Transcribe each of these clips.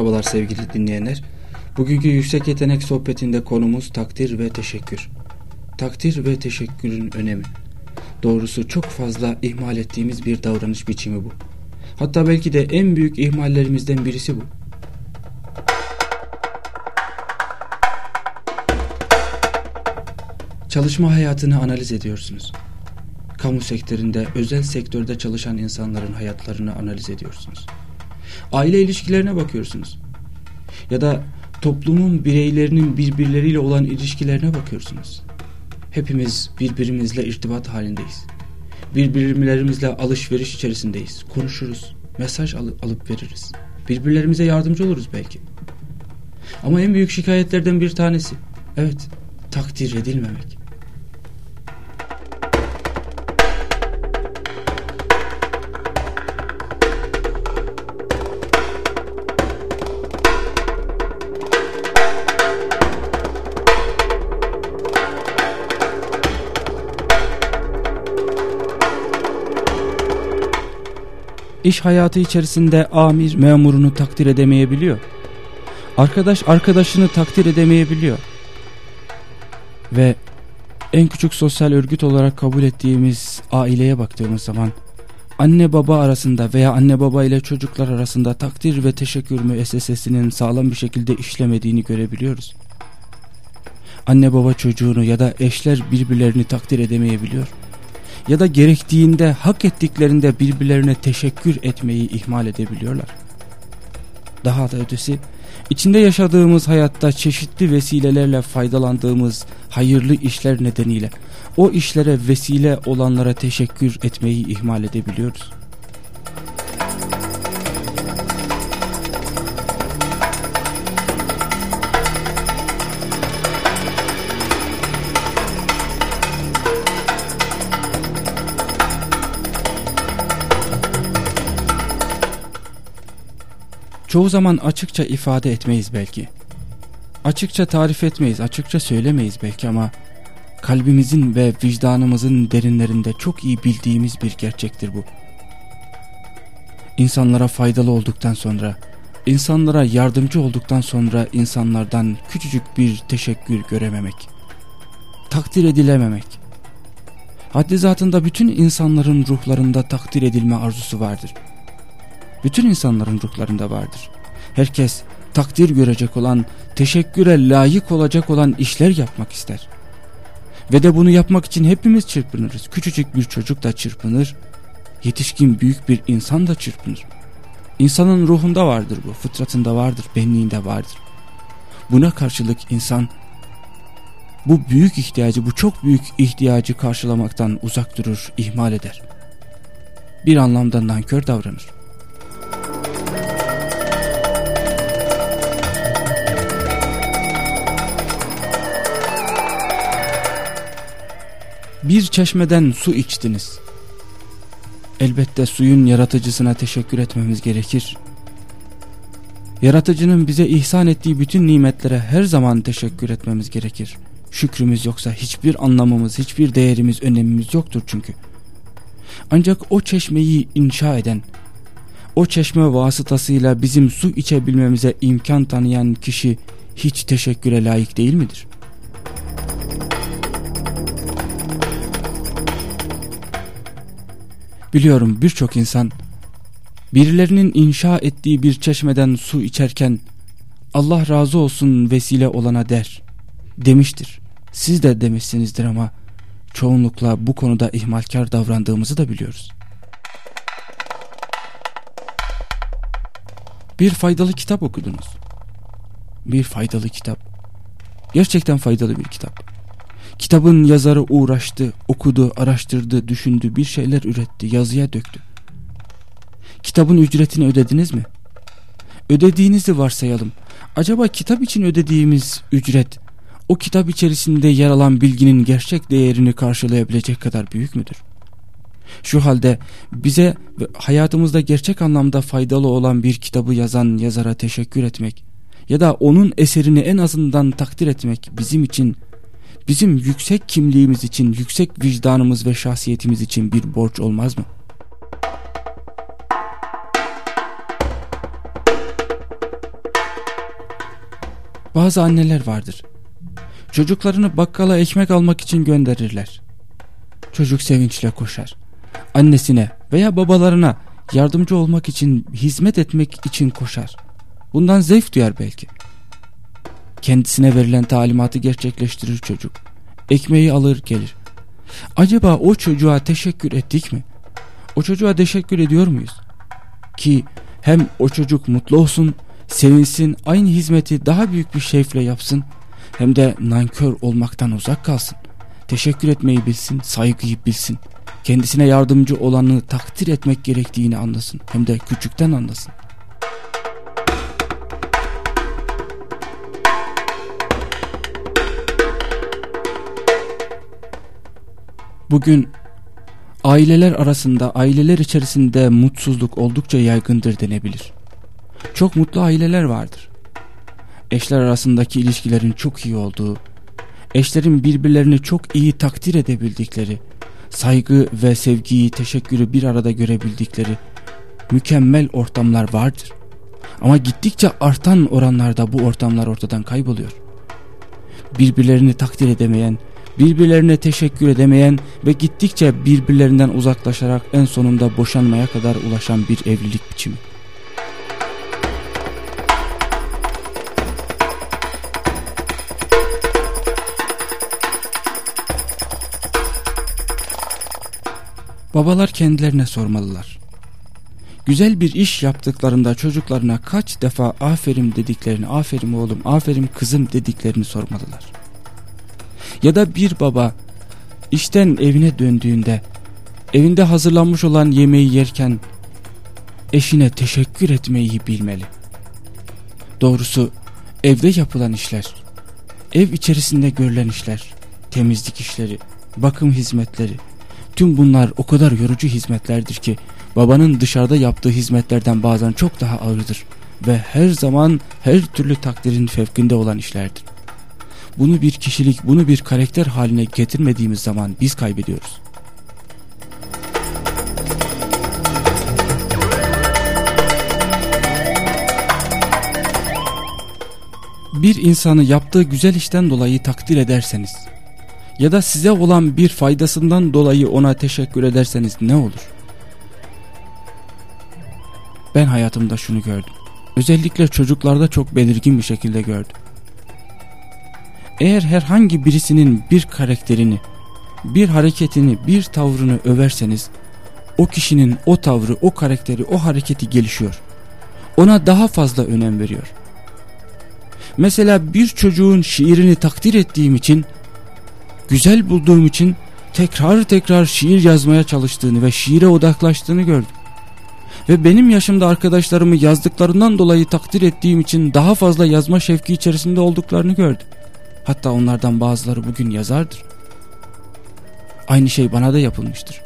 Merhabalar sevgili dinleyenler. Bugünkü yüksek yetenek sohbetinde konumuz takdir ve teşekkür. Takdir ve teşekkürün önemi. Doğrusu çok fazla ihmal ettiğimiz bir davranış biçimi bu. Hatta belki de en büyük ihmallerimizden birisi bu. Çalışma hayatını analiz ediyorsunuz. Kamu sektöründe, özel sektörde çalışan insanların hayatlarını analiz ediyorsunuz. Aile ilişkilerine bakıyorsunuz. Ya da toplumun bireylerinin birbirleriyle olan ilişkilerine bakıyorsunuz. Hepimiz birbirimizle irtibat halindeyiz. Birbirlerimizle alışveriş içerisindeyiz. Konuşuruz, mesaj al alıp veririz. Birbirlerimize yardımcı oluruz belki. Ama en büyük şikayetlerden bir tanesi, evet, takdir edilmemek. İş hayatı içerisinde amir memurunu takdir edemeyebiliyor. Arkadaş arkadaşını takdir edemeyebiliyor. Ve en küçük sosyal örgüt olarak kabul ettiğimiz aileye baktığımız zaman anne baba arasında veya anne baba ile çocuklar arasında takdir ve teşekkür müessesesinin sağlam bir şekilde işlemediğini görebiliyoruz. Anne baba çocuğunu ya da eşler birbirlerini takdir edemeyebiliyor ya da gerektiğinde hak ettiklerinde birbirlerine teşekkür etmeyi ihmal edebiliyorlar. Daha da ötesi içinde yaşadığımız hayatta çeşitli vesilelerle faydalandığımız hayırlı işler nedeniyle o işlere vesile olanlara teşekkür etmeyi ihmal edebiliyoruz. Çoğu zaman açıkça ifade etmeyiz belki. Açıkça tarif etmeyiz, açıkça söylemeyiz belki ama kalbimizin ve vicdanımızın derinlerinde çok iyi bildiğimiz bir gerçektir bu. İnsanlara faydalı olduktan sonra, insanlara yardımcı olduktan sonra insanlardan küçücük bir teşekkür görememek, takdir edilememek. Haddi zatında bütün insanların ruhlarında takdir edilme arzusu vardır bütün insanların ruhlarında vardır. Herkes takdir görecek olan, teşekküre layık olacak olan işler yapmak ister. Ve de bunu yapmak için hepimiz çırpınırız. Küçücük bir çocuk da çırpınır, yetişkin büyük bir insan da çırpınır. İnsanın ruhunda vardır bu, fıtratında vardır, benliğinde vardır. Buna karşılık insan bu büyük ihtiyacı, bu çok büyük ihtiyacı karşılamaktan uzak durur, ihmal eder. Bir anlamda nankör davranır. Bir çeşmeden su içtiniz. Elbette suyun yaratıcısına teşekkür etmemiz gerekir. Yaratıcının bize ihsan ettiği bütün nimetlere her zaman teşekkür etmemiz gerekir. Şükrümüz yoksa hiçbir anlamımız, hiçbir değerimiz, önemimiz yoktur çünkü. Ancak o çeşmeyi inşa eden, o çeşme vasıtasıyla bizim su içebilmemize imkan tanıyan kişi hiç teşekküre layık değil midir? Biliyorum birçok insan birilerinin inşa ettiği bir çeşmeden su içerken Allah razı olsun vesile olana der demiştir. Siz de demişsinizdir ama çoğunlukla bu konuda ihmalkar davrandığımızı da biliyoruz. Bir faydalı kitap okudunuz. Bir faydalı kitap. Gerçekten faydalı bir kitap. Kitabın yazarı uğraştı, okudu, araştırdı, düşündü, bir şeyler üretti, yazıya döktü. Kitabın ücretini ödediniz mi? Ödediğinizi varsayalım. Acaba kitap için ödediğimiz ücret o kitap içerisinde yer alan bilginin gerçek değerini karşılayabilecek kadar büyük müdür? Şu halde bize hayatımızda gerçek anlamda faydalı olan bir kitabı yazan yazara teşekkür etmek ya da onun eserini en azından takdir etmek bizim için bizim yüksek kimliğimiz için, yüksek vicdanımız ve şahsiyetimiz için bir borç olmaz mı? Bazı anneler vardır. Çocuklarını bakkala ekmek almak için gönderirler. Çocuk sevinçle koşar. Annesine veya babalarına yardımcı olmak için, hizmet etmek için koşar. Bundan zevk duyar belki. Kendisine verilen talimatı gerçekleştirir çocuk. Ekmeği alır gelir. Acaba o çocuğa teşekkür ettik mi? O çocuğa teşekkür ediyor muyuz? Ki hem o çocuk mutlu olsun, sevinsin, aynı hizmeti daha büyük bir şevkle yapsın hem de nankör olmaktan uzak kalsın. Teşekkür etmeyi bilsin, saygıyı bilsin. Kendisine yardımcı olanı takdir etmek gerektiğini anlasın. Hem de küçükten anlasın. Bugün aileler arasında, aileler içerisinde mutsuzluk oldukça yaygındır denebilir. Çok mutlu aileler vardır. Eşler arasındaki ilişkilerin çok iyi olduğu, eşlerin birbirlerini çok iyi takdir edebildikleri, saygı ve sevgiyi, teşekkürü bir arada görebildikleri mükemmel ortamlar vardır. Ama gittikçe artan oranlarda bu ortamlar ortadan kayboluyor. Birbirlerini takdir edemeyen, birbirlerine teşekkür edemeyen ve gittikçe birbirlerinden uzaklaşarak en sonunda boşanmaya kadar ulaşan bir evlilik biçimi. Babalar kendilerine sormalılar. Güzel bir iş yaptıklarında çocuklarına kaç defa aferin dediklerini, aferin oğlum, aferin kızım dediklerini sormalılar. Ya da bir baba işten evine döndüğünde evinde hazırlanmış olan yemeği yerken eşine teşekkür etmeyi bilmeli. Doğrusu evde yapılan işler, ev içerisinde görülen işler, temizlik işleri, bakım hizmetleri, tüm bunlar o kadar yorucu hizmetlerdir ki babanın dışarıda yaptığı hizmetlerden bazen çok daha ağırdır ve her zaman her türlü takdirin fevkinde olan işlerdir. Bunu bir kişilik, bunu bir karakter haline getirmediğimiz zaman biz kaybediyoruz. Bir insanı yaptığı güzel işten dolayı takdir ederseniz ya da size olan bir faydasından dolayı ona teşekkür ederseniz ne olur? Ben hayatımda şunu gördüm. Özellikle çocuklarda çok belirgin bir şekilde gördüm. Eğer herhangi birisinin bir karakterini, bir hareketini, bir tavrını överseniz o kişinin o tavrı, o karakteri, o hareketi gelişiyor. Ona daha fazla önem veriyor. Mesela bir çocuğun şiirini takdir ettiğim için, güzel bulduğum için tekrar tekrar şiir yazmaya çalıştığını ve şiire odaklaştığını gördüm. Ve benim yaşımda arkadaşlarımı yazdıklarından dolayı takdir ettiğim için daha fazla yazma şevki içerisinde olduklarını gördüm. Hatta onlardan bazıları bugün yazardır. Aynı şey bana da yapılmıştır.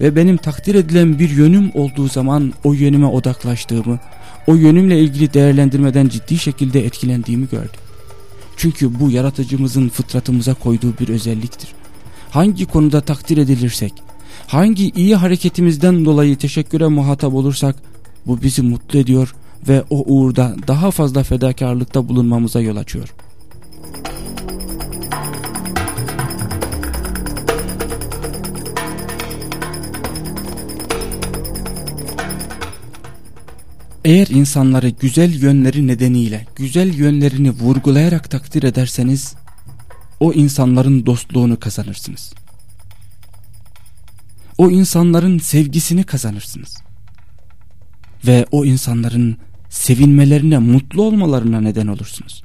Ve benim takdir edilen bir yönüm olduğu zaman o yönüme odaklaştığımı, o yönümle ilgili değerlendirmeden ciddi şekilde etkilendiğimi gördüm. Çünkü bu yaratıcımızın fıtratımıza koyduğu bir özelliktir. Hangi konuda takdir edilirsek, hangi iyi hareketimizden dolayı teşekküre muhatap olursak bu bizi mutlu ediyor ve o uğurda daha fazla fedakarlıkta bulunmamıza yol açıyor. Eğer insanları güzel yönleri nedeniyle güzel yönlerini vurgulayarak takdir ederseniz o insanların dostluğunu kazanırsınız. O insanların sevgisini kazanırsınız. Ve o insanların sevinmelerine, mutlu olmalarına neden olursunuz.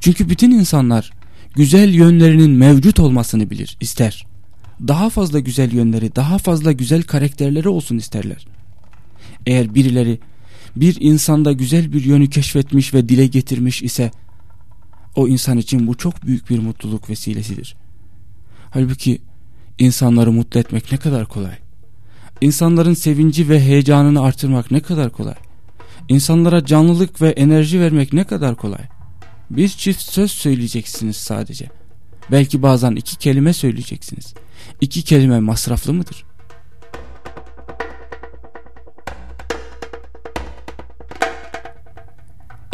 Çünkü bütün insanlar güzel yönlerinin mevcut olmasını bilir, ister. Daha fazla güzel yönleri, daha fazla güzel karakterleri olsun isterler. Eğer birileri bir insanda güzel bir yönü keşfetmiş ve dile getirmiş ise o insan için bu çok büyük bir mutluluk vesilesidir. Halbuki insanları mutlu etmek ne kadar kolay. İnsanların sevinci ve heyecanını artırmak ne kadar kolay. İnsanlara canlılık ve enerji vermek ne kadar kolay. Bir çift söz söyleyeceksiniz sadece. Belki bazen iki kelime söyleyeceksiniz. İki kelime masraflı mıdır?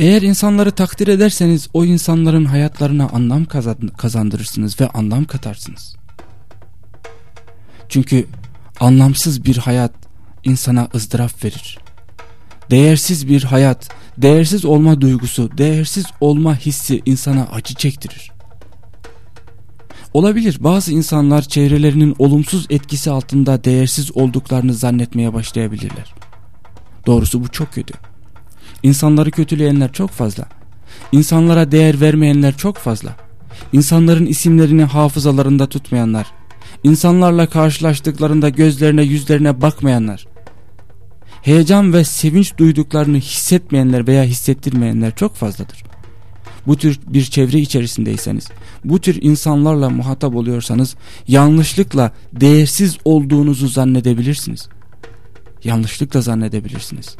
Eğer insanları takdir ederseniz o insanların hayatlarına anlam kazandırırsınız ve anlam katarsınız. Çünkü anlamsız bir hayat insana ızdırap verir. Değersiz bir hayat, değersiz olma duygusu, değersiz olma hissi insana acı çektirir. Olabilir bazı insanlar çevrelerinin olumsuz etkisi altında değersiz olduklarını zannetmeye başlayabilirler. Doğrusu bu çok kötü. İnsanları kötüleyenler çok fazla. İnsanlara değer vermeyenler çok fazla. İnsanların isimlerini hafızalarında tutmayanlar. İnsanlarla karşılaştıklarında gözlerine yüzlerine bakmayanlar. Heyecan ve sevinç duyduklarını hissetmeyenler veya hissettirmeyenler çok fazladır. Bu tür bir çevre içerisindeyseniz, bu tür insanlarla muhatap oluyorsanız yanlışlıkla değersiz olduğunuzu zannedebilirsiniz. Yanlışlıkla zannedebilirsiniz.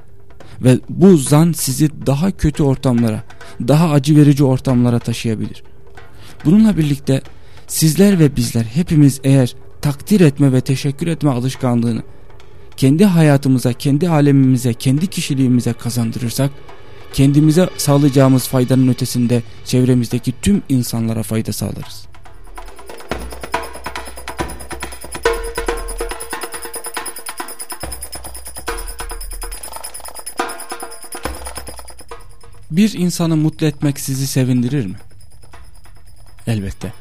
Ve bu zan sizi daha kötü ortamlara, daha acı verici ortamlara taşıyabilir. Bununla birlikte sizler ve bizler hepimiz eğer takdir etme ve teşekkür etme alışkanlığını kendi hayatımıza, kendi alemimize, kendi kişiliğimize kazandırırsak kendimize sağlayacağımız faydanın ötesinde çevremizdeki tüm insanlara fayda sağlarız. Bir insanı mutlu etmek sizi sevindirir mi? Elbette.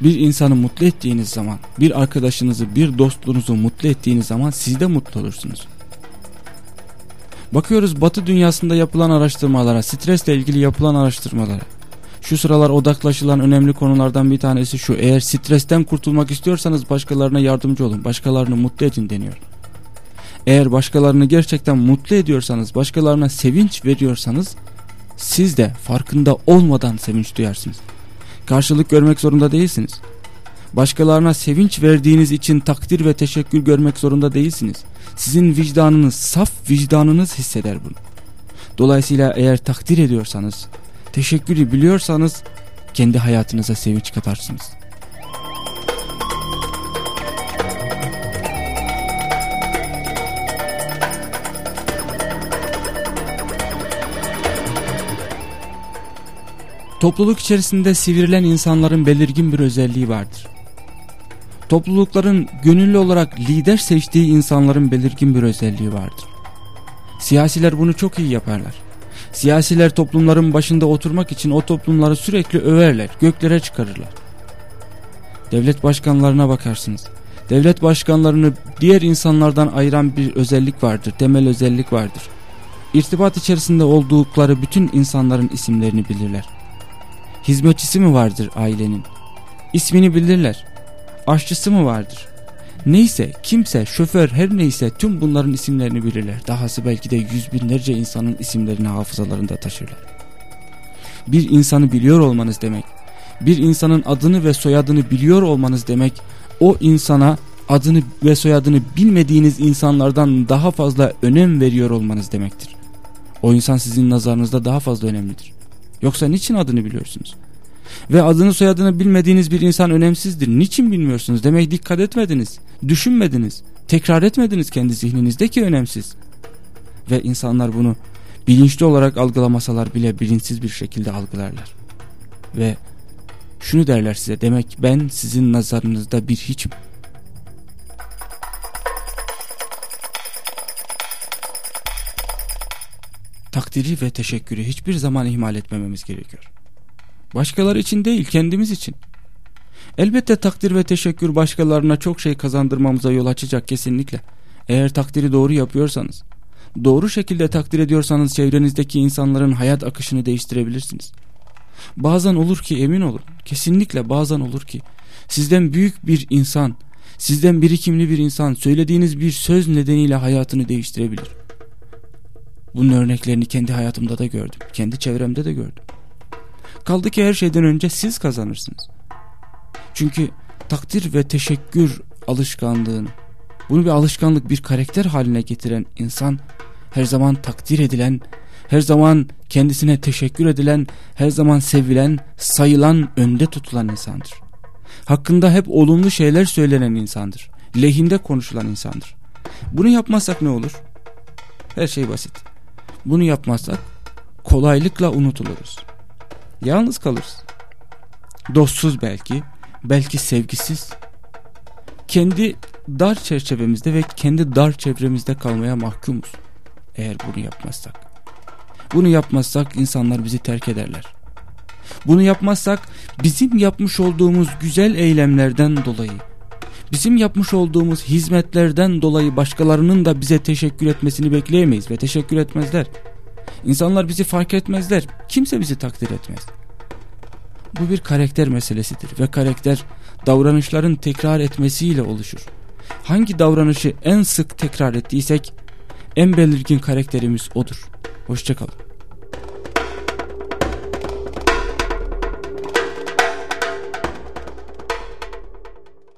Bir insanı mutlu ettiğiniz zaman, bir arkadaşınızı, bir dostluğunuzu mutlu ettiğiniz zaman siz de mutlu olursunuz. Bakıyoruz batı dünyasında yapılan araştırmalara, stresle ilgili yapılan araştırmalara. Şu sıralar odaklaşılan önemli konulardan bir tanesi şu. Eğer stresten kurtulmak istiyorsanız başkalarına yardımcı olun, başkalarını mutlu edin deniyor. Eğer başkalarını gerçekten mutlu ediyorsanız, başkalarına sevinç veriyorsanız siz de farkında olmadan sevinç duyarsınız. Karşılık görmek zorunda değilsiniz. Başkalarına sevinç verdiğiniz için takdir ve teşekkür görmek zorunda değilsiniz. Sizin vicdanınız, saf vicdanınız hisseder bunu. Dolayısıyla eğer takdir ediyorsanız, teşekkürü biliyorsanız kendi hayatınıza sevinç katarsınız. Topluluk içerisinde sivrilen insanların belirgin bir özelliği vardır. Toplulukların gönüllü olarak lider seçtiği insanların belirgin bir özelliği vardır. Siyasiler bunu çok iyi yaparlar. Siyasiler toplumların başında oturmak için o toplumları sürekli överler, göklere çıkarırlar. Devlet başkanlarına bakarsınız. Devlet başkanlarını diğer insanlardan ayıran bir özellik vardır, temel özellik vardır. İrtibat içerisinde oldukları bütün insanların isimlerini bilirler. Hizmetçisi mi vardır ailenin? İsmini bilirler. Aşçısı mı vardır? Neyse kimse şoför her neyse tüm bunların isimlerini bilirler. Dahası belki de yüz binlerce insanın isimlerini hafızalarında taşırlar. Bir insanı biliyor olmanız demek, bir insanın adını ve soyadını biliyor olmanız demek, o insana adını ve soyadını bilmediğiniz insanlardan daha fazla önem veriyor olmanız demektir. O insan sizin nazarınızda daha fazla önemlidir. Yoksa niçin adını biliyorsunuz? Ve adını soyadını bilmediğiniz bir insan önemsizdir. Niçin bilmiyorsunuz? Demek dikkat etmediniz. Düşünmediniz. Tekrar etmediniz kendi zihninizdeki önemsiz. Ve insanlar bunu bilinçli olarak algılamasalar bile bilinçsiz bir şekilde algılarlar. Ve şunu derler size demek ben sizin nazarınızda bir hiçim. Takdiri ve teşekkürü hiçbir zaman ihmal etmememiz gerekiyor. Başkaları için değil kendimiz için. Elbette takdir ve teşekkür başkalarına çok şey kazandırmamıza yol açacak kesinlikle. Eğer takdiri doğru yapıyorsanız, doğru şekilde takdir ediyorsanız çevrenizdeki insanların hayat akışını değiştirebilirsiniz. Bazen olur ki emin olun, kesinlikle bazen olur ki sizden büyük bir insan, sizden birikimli bir insan söylediğiniz bir söz nedeniyle hayatını değiştirebilir. Bunun örneklerini kendi hayatımda da gördüm, kendi çevremde de gördüm. Kaldı ki her şeyden önce siz kazanırsınız. Çünkü takdir ve teşekkür alışkanlığını, bunu bir alışkanlık, bir karakter haline getiren insan her zaman takdir edilen, her zaman kendisine teşekkür edilen, her zaman sevilen, sayılan, önde tutulan insandır. Hakkında hep olumlu şeyler söylenen insandır. Lehinde konuşulan insandır. Bunu yapmazsak ne olur? Her şey basit. Bunu yapmazsak kolaylıkla unutuluruz. Yalnız kalırız. Dostsuz belki, belki sevgisiz. Kendi dar çerçevemizde ve kendi dar çevremizde kalmaya mahkumuz. Eğer bunu yapmazsak. Bunu yapmazsak insanlar bizi terk ederler. Bunu yapmazsak bizim yapmış olduğumuz güzel eylemlerden dolayı, bizim yapmış olduğumuz hizmetlerden dolayı başkalarının da bize teşekkür etmesini bekleyemeyiz ve teşekkür etmezler. İnsanlar bizi fark etmezler. Kimse bizi takdir etmez. Bu bir karakter meselesidir ve karakter davranışların tekrar etmesiyle oluşur. Hangi davranışı en sık tekrar ettiysek en belirgin karakterimiz odur. Hoşçakalın.